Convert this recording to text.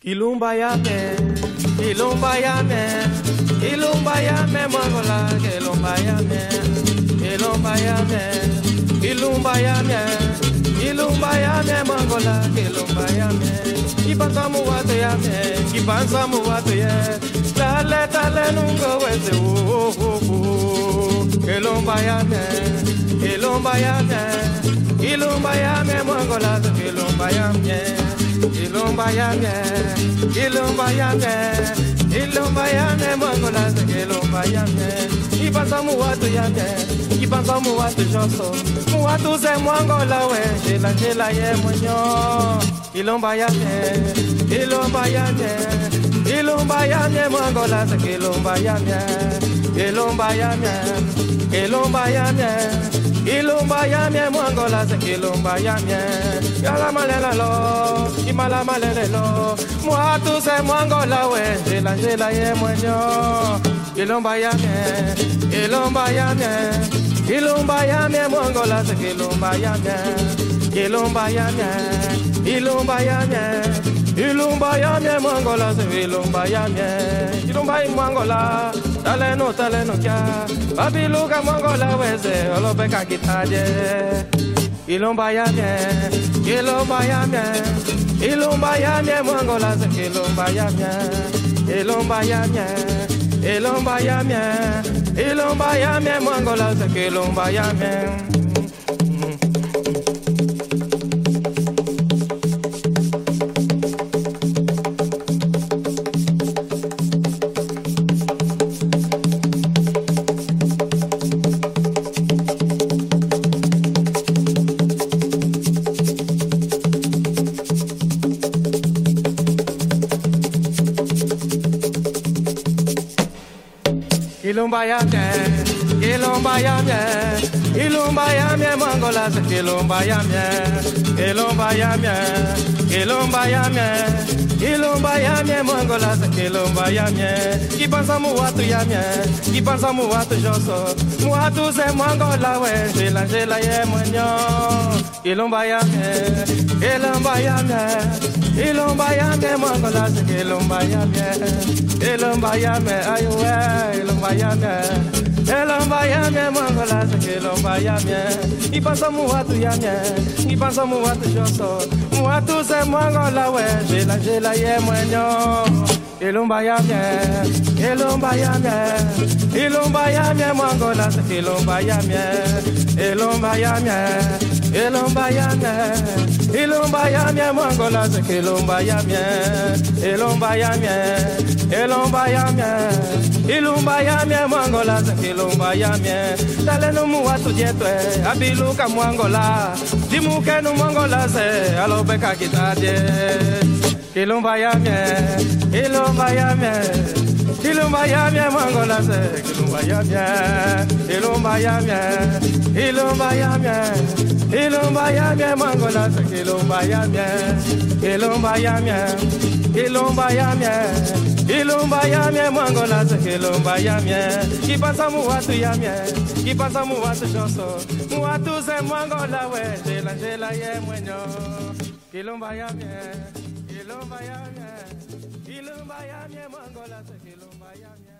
Kilumba ya me, kilumba ya me, kilumba ya me mongola, kilumba ya me, kilumba ya me, kilumba ya me, kilumba ya me mongola, kilumba ya me. Kipanza mu watu ya me, kipanza mu watu ya, tale tale nungo weze wo wo wo. Kilumba ya me, kilumba ya me, kilumba ya me mongola, kilumba ya me. Ilumba ya mye, ilumba ya mye, ilumba ya mye mongola se ilumba ya mye. Ipanza mu watu ya mye, ipanza mu watu joso, mu watu se mongola we, jela jela ye monyo. Ilumba ya mye, ilumba ya mye, ilumba ya mye mongola se ilumba ya mye, ilumba ya mye, ilumba ya mye. Ilumba ya mie mwangola se ilumba ya mie. Yala malela lo, imala malele lo. Mwatu se mwangola we, jela jela ye mwenyo. Ilumba ya mie, ilumba ya mie. Ilumba ya mie mwangola se ilumba ya mie. Ilumba ya mie, ilumba ya mie Ilumba ya mie mwangola ilumba ya mie Ilumba ya mwangola, tale no tale no kya. Babiluka mwangola weze, olopeka kitaje. Ilumba ya mie, ilumba ya mie Ilumba ya mie mwangola se ilumba ya mie Ilumba ya mie, ilumba ya mie Ilumba ya mie mwangola se ilumba ya mie Ilumba ya mie, ilumba ya ilumba ya mie mwangola se ilumba ya mie, ilumba ya mie, ilumba ya mie, ilumba ya mie mwangola se ilumba ya mie. Kipanza mu watu ya mie, kipanza mu watu joso, mu watu se mwangola we, jela jela ye mwenyo. Ilumba ya mie, ilumba ya mie, ilumba ya mie mwangola se ilumba ya mie, ilumba ya mie ayuwe, ilumba ya mie. Elomba ya mie mwangola se ilumba ya mie. Ipanza mu watu ya mie, ipanza mu watu joso, mu watu se mwangola we, jela jela ye mwenyo. Ilumba ya mie, ilumba ya mie, ilumba ya mie mwangola se ilumba ya mie, ilumba ya mie, ilumba ya mie, ilumba ya mie ilumba ya mie, ilumba ya mie, ilumba ya mie, ilumba ya mie mwangola se ilumba ya mie. Dale no mu watu jetwe, eh, abiluka mwangola, dimuke no mwangola se alobeka kitadie. Kilumba ya mie, ilumba ya mie, ilumba ya mie mwangola se, kilumba ya mie, ilumba ya mie, ilumba ya mie, ilumba ya mie mwangola se, kilumba ya mie, ilumba ya mie, ilumba ya mie, ilumba ya mie mwangola se, kilumba ya mie. Kipanza mu watu ya mie, kipanza mu watu joso, mu watu se mwangola we, jela jela ye mwenyo. Ilumba ya mie, ilumba ya mie mwangola se ilumba ya mie.